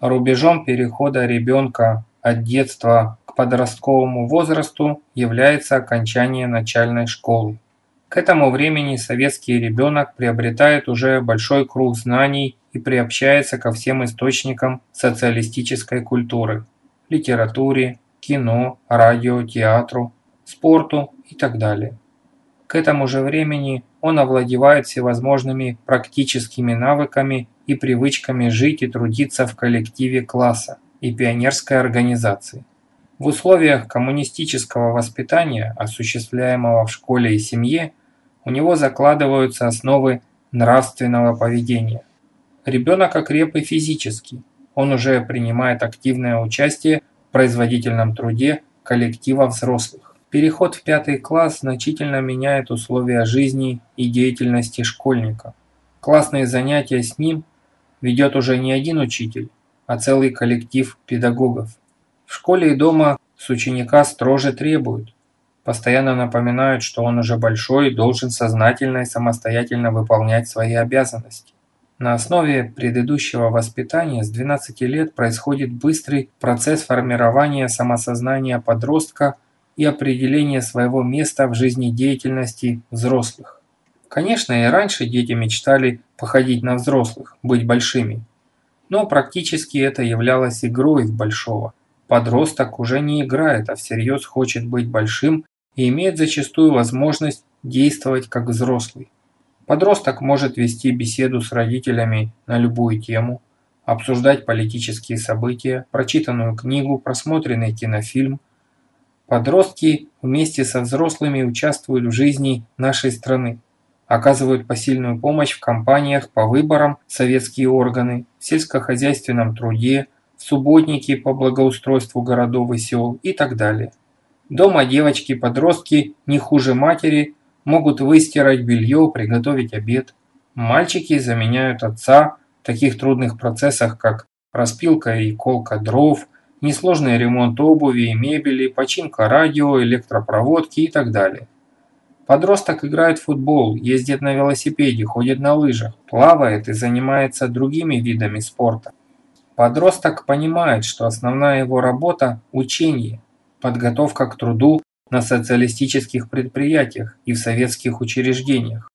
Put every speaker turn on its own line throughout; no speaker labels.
Рубежом перехода ребенка от детства к подростковому возрасту является окончание начальной школы. К этому времени советский ребенок приобретает уже большой круг знаний и приобщается ко всем источникам социалистической культуры – литературе, кино, радио, театру, спорту и так далее. К этому же времени он овладевает всевозможными практическими навыками и привычками жить и трудиться в коллективе класса и пионерской организации. В условиях коммунистического воспитания, осуществляемого в школе и семье, у него закладываются основы нравственного поведения. Ребенок окреп и физически. Он уже принимает активное участие в производительном труде коллектива взрослых. Переход в пятый класс значительно меняет условия жизни и деятельности школьника. Классные занятия с ним ведет уже не один учитель, а целый коллектив педагогов. В школе и дома с ученика строже требуют. Постоянно напоминают, что он уже большой и должен сознательно и самостоятельно выполнять свои обязанности. На основе предыдущего воспитания с 12 лет происходит быстрый процесс формирования самосознания подростка и определения своего места в жизнедеятельности взрослых. Конечно, и раньше дети мечтали походить на взрослых, быть большими. Но практически это являлось игрой в большого. Подросток уже не играет, а всерьез хочет быть большим и имеет зачастую возможность действовать как взрослый. Подросток может вести беседу с родителями на любую тему, обсуждать политические события, прочитанную книгу, просмотренный кинофильм. Подростки вместе со взрослыми участвуют в жизни нашей страны оказывают посильную помощь в кампаниях по выборам советские органы, в сельскохозяйственном труде, в субботнике по благоустройству городов и сел и так далее. Дома девочки-подростки не хуже матери могут выстирать белье, приготовить обед. Мальчики заменяют отца в таких трудных процессах, как распилка и колка дров, несложный ремонт обуви и мебели, починка радио, электропроводки и так далее. Подросток играет в футбол, ездит на велосипеде, ходит на лыжах, плавает и занимается другими видами спорта. Подросток понимает, что основная его работа – учение, подготовка к труду на социалистических предприятиях и в советских учреждениях.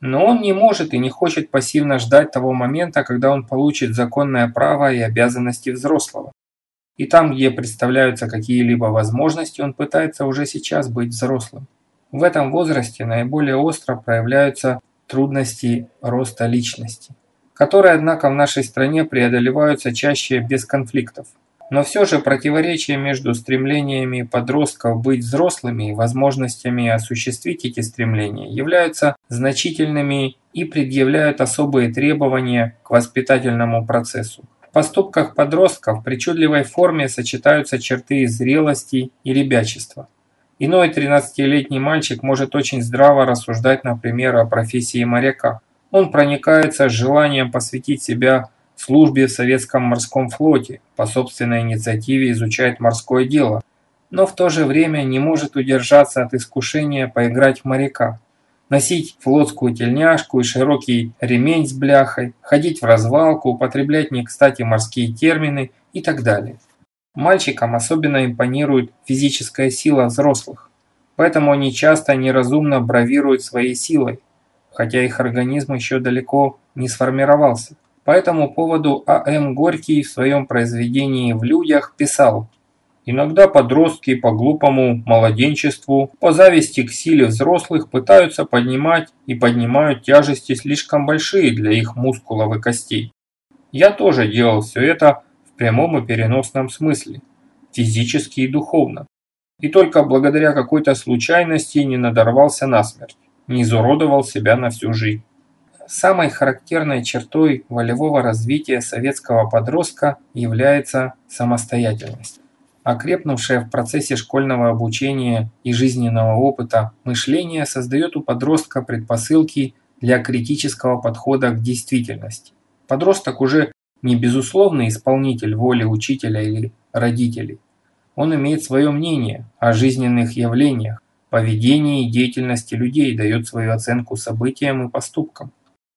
Но он не может и не хочет пассивно ждать того момента, когда он получит законное право и обязанности взрослого. И там, где представляются какие-либо возможности, он пытается уже сейчас быть взрослым. В этом возрасте наиболее остро проявляются трудности роста личности, которые, однако, в нашей стране преодолеваются чаще без конфликтов. Но все же противоречия между стремлениями подростков быть взрослыми и возможностями осуществить эти стремления являются значительными и предъявляют особые требования к воспитательному процессу. В поступках подростков в причудливой форме сочетаются черты зрелости и ребячества. Иной 13-летний мальчик может очень здраво рассуждать, например, о профессии моряка. Он проникается желанием посвятить себя службе в советском морском флоте, по собственной инициативе изучает морское дело, но в то же время не может удержаться от искушения поиграть в моряка. Носить флотскую тельняшку и широкий ремень с бляхой, ходить в развалку, употреблять не кстати морские термины и так далее. Мальчикам особенно импонирует физическая сила взрослых, поэтому они часто неразумно бравируют своей силой, хотя их организм еще далеко не сформировался. По этому поводу А.М. Горький в своем произведении «В людях» писал Иногда подростки по глупому младенчеству, по зависти к силе взрослых пытаются поднимать и поднимают тяжести слишком большие для их мускулов и костей. Я тоже делал все это прямом и переносном смысле, физически и духовно. И только благодаря какой-то случайности не надорвался насмерть, не изуродовал себя на всю жизнь. Самой характерной чертой волевого развития советского подростка является самостоятельность. Окрепнувшее в процессе школьного обучения и жизненного опыта мышление создает у подростка предпосылки для критического подхода к действительности. Подросток уже не безусловный исполнитель воли учителя или родителей. Он имеет свое мнение о жизненных явлениях, поведении и деятельности людей, дает свою оценку событиям и поступкам.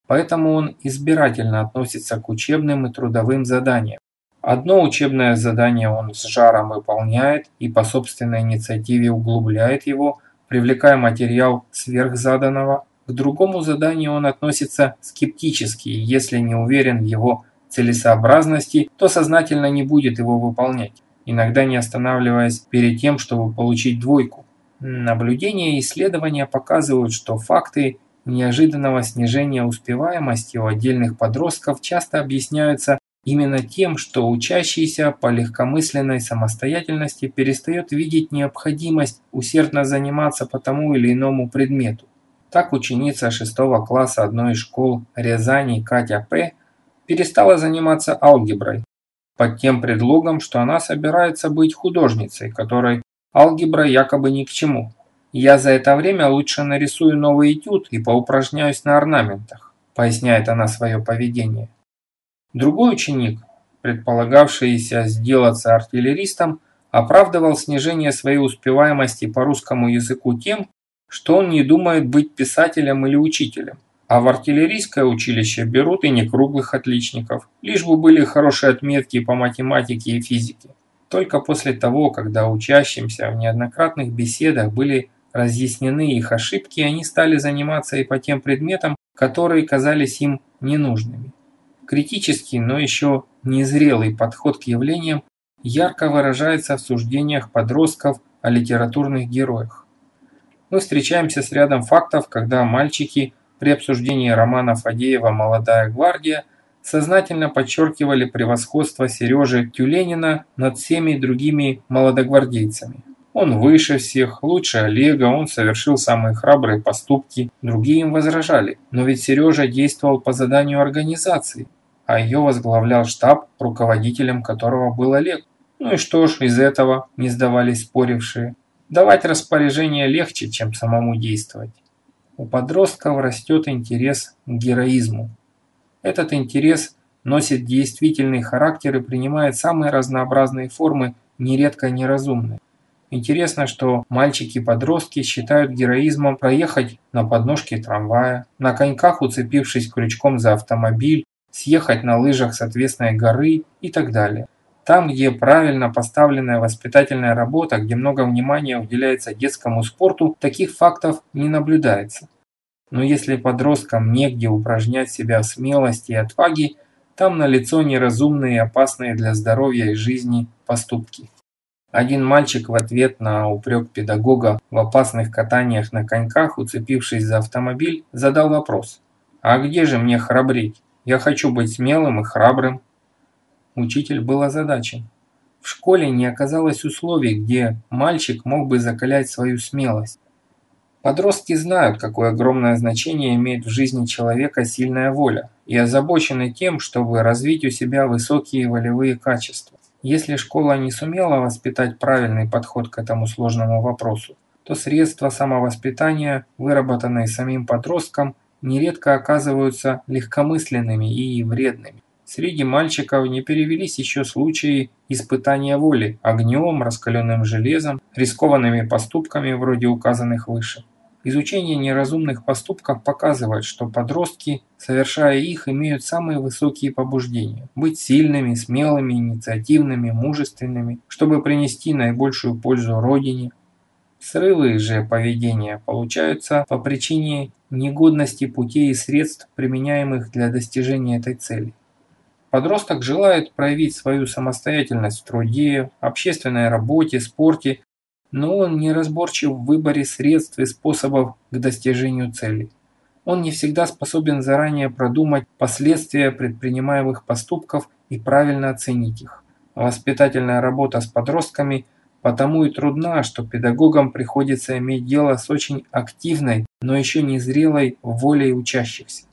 Поэтому он избирательно относится к учебным и трудовым заданиям, Одно учебное задание он с жаром выполняет и по собственной инициативе углубляет его, привлекая материал сверхзаданного. К другому заданию он относится скептически, если не уверен в его целесообразности, то сознательно не будет его выполнять, иногда не останавливаясь перед тем, чтобы получить двойку. Наблюдения и исследования показывают, что факты неожиданного снижения успеваемости у отдельных подростков часто объясняются именно тем, что учащийся по легкомысленной самостоятельности перестает видеть необходимость усердно заниматься по тому или иному предмету. Так ученица 6 класса одной из школ Рязани Катя П. перестала заниматься алгеброй под тем предлогом, что она собирается быть художницей, которой Алгебра якобы ни к чему. Я за это время лучше нарисую новый этюд и поупражняюсь на орнаментах, поясняет она свое поведение. Другой ученик, предполагавшийся сделаться артиллеристом, оправдывал снижение своей успеваемости по русскому языку тем, что он не думает быть писателем или учителем. А в артиллерийское училище берут и не круглых отличников, лишь бы были хорошие отметки по математике и физике. Только после того, когда учащимся в неоднократных беседах были разъяснены их ошибки, они стали заниматься и по тем предметам, которые казались им ненужными. Критический, но еще незрелый подход к явлениям ярко выражается в суждениях подростков о литературных героях. Мы встречаемся с рядом фактов, когда мальчики при обсуждении романа Фадеева «Молодая гвардия» сознательно подчеркивали превосходство Сережи Тюленина над всеми другими молодогвардейцами. Он выше всех, лучше Олега, он совершил самые храбрые поступки. Другие им возражали. Но ведь Сережа действовал по заданию организации, а ее возглавлял штаб, руководителем которого был Олег. Ну и что ж, из этого не сдавались спорившие. Давать распоряжение легче, чем самому действовать. У подростков растет интерес к героизму. Этот интерес носит действительный характер и принимает самые разнообразные формы, нередко неразумные. Интересно, что мальчики-подростки считают героизмом проехать на подножке трамвая, на коньках уцепившись крючком за автомобиль, съехать на лыжах с отвесной горы и так далее. Там, где правильно поставленная воспитательная работа, где много внимания уделяется детскому спорту, таких фактов не наблюдается. Но если подросткам негде упражнять себя в смелости и отваге, там налицо неразумные и опасные для здоровья и жизни поступки. Один мальчик в ответ на упрек педагога в опасных катаниях на коньках, уцепившись за автомобиль, задал вопрос. «А где же мне храбреть? Я хочу быть смелым и храбрым». Учитель был озадачен. В школе не оказалось условий, где мальчик мог бы закалять свою смелость. Подростки знают, какое огромное значение имеет в жизни человека сильная воля, и озабочены тем, чтобы развить у себя высокие волевые качества. Если школа не сумела воспитать правильный подход к этому сложному вопросу, то средства самовоспитания, выработанные самим подростком, нередко оказываются легкомысленными и вредными. Среди мальчиков не перевелись еще случаи испытания воли огнем, раскаленным железом, рискованными поступками вроде указанных выше. Изучение неразумных поступков показывает, что подростки, совершая их, имеют самые высокие побуждения – быть сильными, смелыми, инициативными, мужественными, чтобы принести наибольшую пользу Родине. Срывы же поведения получаются по причине негодности путей и средств, применяемых для достижения этой цели. Подросток желает проявить свою самостоятельность в труде, общественной работе, спорте но он неразборчив в выборе средств и способов к достижению цели. Он не всегда способен заранее продумать последствия предпринимаемых поступков и правильно оценить их. Воспитательная работа с подростками потому и трудна, что педагогам приходится иметь дело с очень активной, но еще не зрелой волей учащихся.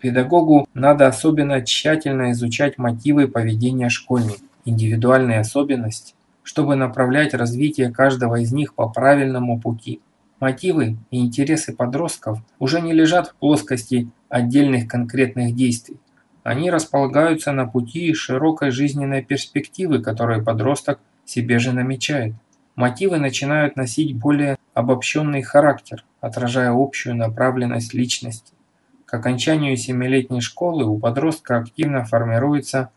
Педагогу надо особенно тщательно изучать мотивы поведения школьников, индивидуальные особенности, чтобы направлять развитие каждого из них по правильному пути. Мотивы и интересы подростков уже не лежат в плоскости отдельных конкретных действий. Они располагаются на пути широкой жизненной перспективы, которую подросток себе же намечает. Мотивы начинают носить более обобщенный характер, отражая общую направленность личности. К окончанию семилетней школы у подростка активно формируется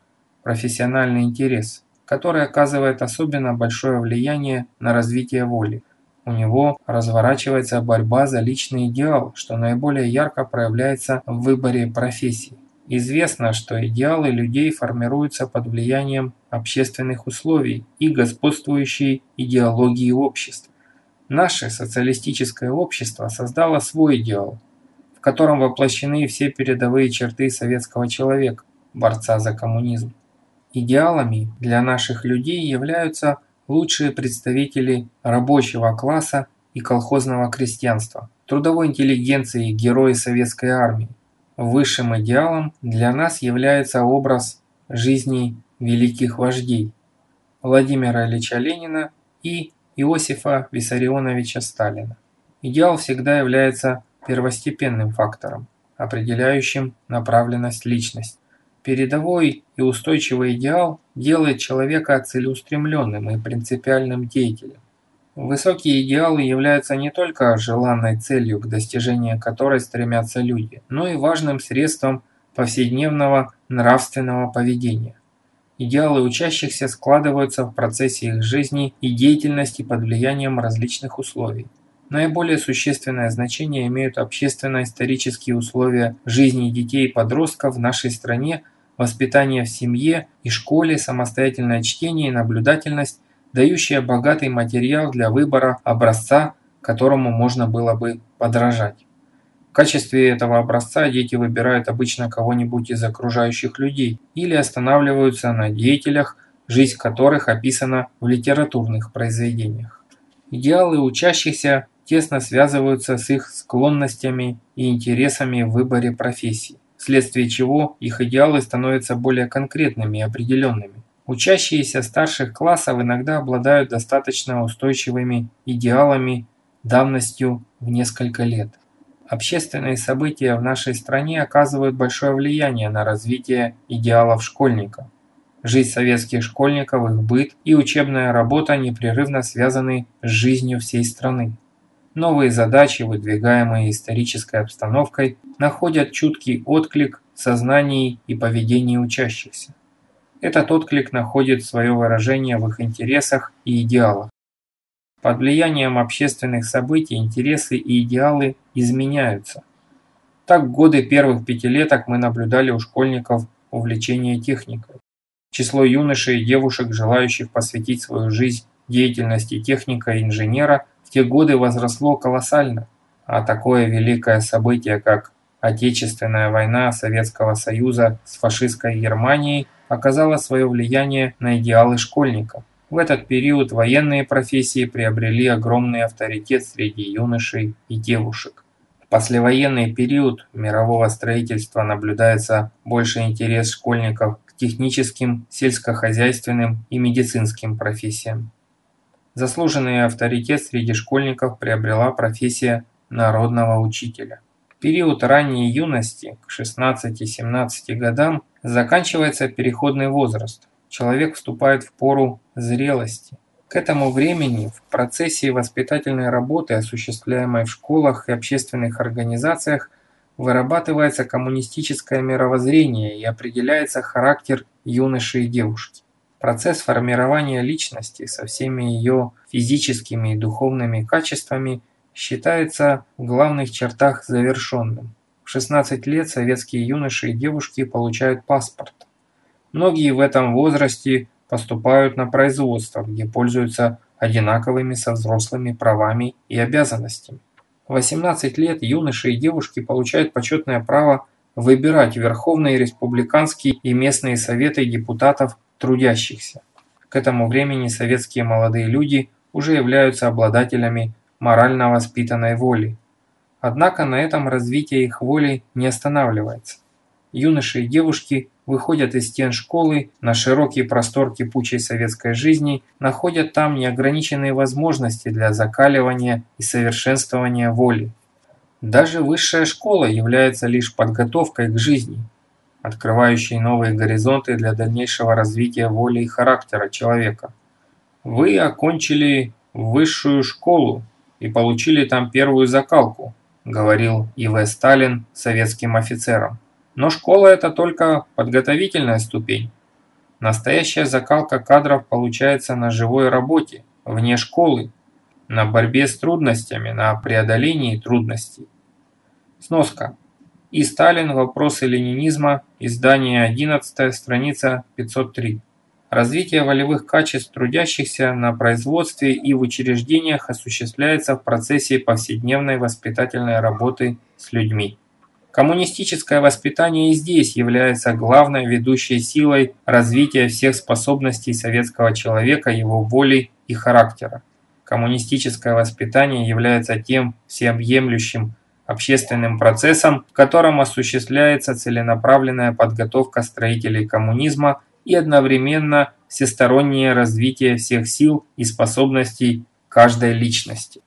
профессиональный интерес, который оказывает особенно большое влияние на развитие воли. У него разворачивается борьба за личный идеал, что наиболее ярко проявляется в выборе профессии. Известно, что идеалы людей формируются под влиянием общественных условий и господствующей идеологии общества. Наше социалистическое общество создало свой идеал, котором воплощены все передовые черты советского человека, борца за коммунизм. Идеалами для наших людей являются лучшие представители рабочего класса и колхозного крестьянства, трудовой интеллигенции и герои советской армии. Высшим идеалом для нас является образ жизни великих вождей Владимира Ильича Ленина и Иосифа Виссарионовича Сталина. Идеал всегда является первостепенным фактором, определяющим направленность личности. Передовой и устойчивый идеал делает человека целеустремленным и принципиальным деятелем. Высокие идеалы являются не только желанной целью, к достижению которой стремятся люди, но и важным средством повседневного нравственного поведения. Идеалы учащихся складываются в процессе их жизни и деятельности под влиянием различных условий. Наиболее существенное значение имеют общественно-исторические условия жизни детей и подростков в нашей стране, воспитание в семье и школе, самостоятельное чтение и наблюдательность, дающие богатый материал для выбора образца, которому можно было бы подражать. В качестве этого образца дети выбирают обычно кого-нибудь из окружающих людей или останавливаются на деятелях, жизнь которых описана в литературных произведениях. Идеалы учащихся тесно связываются с их склонностями и интересами в выборе профессии, вследствие чего их идеалы становятся более конкретными и определенными. Учащиеся старших классов иногда обладают достаточно устойчивыми идеалами давностью в несколько лет. Общественные события в нашей стране оказывают большое влияние на развитие идеалов школьника. Жизнь советских школьников, их быт и учебная работа непрерывно связаны с жизнью всей страны. Новые задачи, выдвигаемые исторической обстановкой, находят чуткий отклик в сознании и поведении учащихся. Этот отклик находит свое выражение в их интересах и идеалах. Под влиянием общественных событий интересы и идеалы изменяются. Так в годы первых пятилеток мы наблюдали у школьников увлечение техникой. Число юношей и девушек, желающих посвятить свою жизнь деятельности техника и инженера, те годы возросло колоссально. А такое великое событие, как Отечественная война Советского Союза с фашистской Германией, оказало свое влияние на идеалы школьника. В этот период военные профессии приобрели огромный авторитет среди юношей и девушек. В послевоенный период мирового строительства наблюдается больше интерес школьников к техническим, сельскохозяйственным и медицинским профессиям. Заслуженный авторитет среди школьников приобрела профессия народного учителя. Период ранней юности, к 16-17 годам, заканчивается переходный возраст, человек вступает в пору зрелости. К этому времени в процессе воспитательной работы, осуществляемой в школах и общественных организациях, вырабатывается коммунистическое мировоззрение и определяется характер юноши и девушки. Процесс формирования личности со всеми ее физическими и духовными качествами считается в главных чертах завершенным. В 16 лет советские юноши и девушки получают паспорт. Многие в этом возрасте поступают на производство, где пользуются одинаковыми со взрослыми правами и обязанностями. В 18 лет юноши и девушки получают почетное право выбирать Верховные Республиканские и местные советы депутатов трудящихся. К этому времени советские молодые люди уже являются обладателями морально воспитанной воли. Однако на этом развитие их воли не останавливается. Юноши и девушки выходят из стен школы на широкий простор кипучей советской жизни, находят там неограниченные возможности для закаливания и совершенствования воли. Даже высшая школа является лишь подготовкой к жизни, открывающей новые горизонты для дальнейшего развития воли и характера человека. Вы окончили высшую школу и получили там первую закалку, говорил И.В. Сталин советским офицерам. Но школа – это только подготовительная ступень. Настоящая закалка кадров получается на живой работе, вне школы, на борьбе с трудностями, на преодолении трудностей. Сноска. И Сталин. Вопросы ленинизма. Издание 11. Страница 503. Развитие волевых качеств трудящихся на производстве и в учреждениях осуществляется в процессе повседневной воспитательной работы с людьми. Коммунистическое воспитание и здесь является главной ведущей силой развития всех способностей советского человека, его воли и характера. Коммунистическое воспитание является тем всеобъемлющим общественным процессом, в котором осуществляется целенаправленная подготовка строителей коммунизма и одновременно всестороннее развитие всех сил и способностей каждой личности.